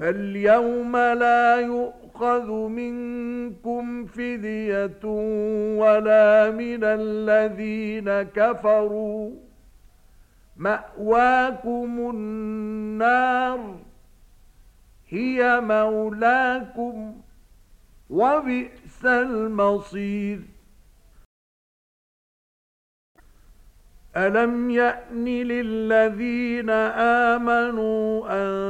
فاليوم لا يؤخذ منكم فدية ولا من الذين كفروا مأواكم النار هي مولاكم وبئس المصير ألم يأن للذين آمنوا أن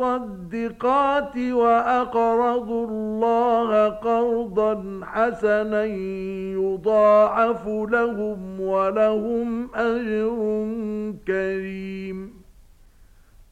الصدقات وأقرضوا الله قرضا حسنا يضاعف لهم ولهم أجر كريم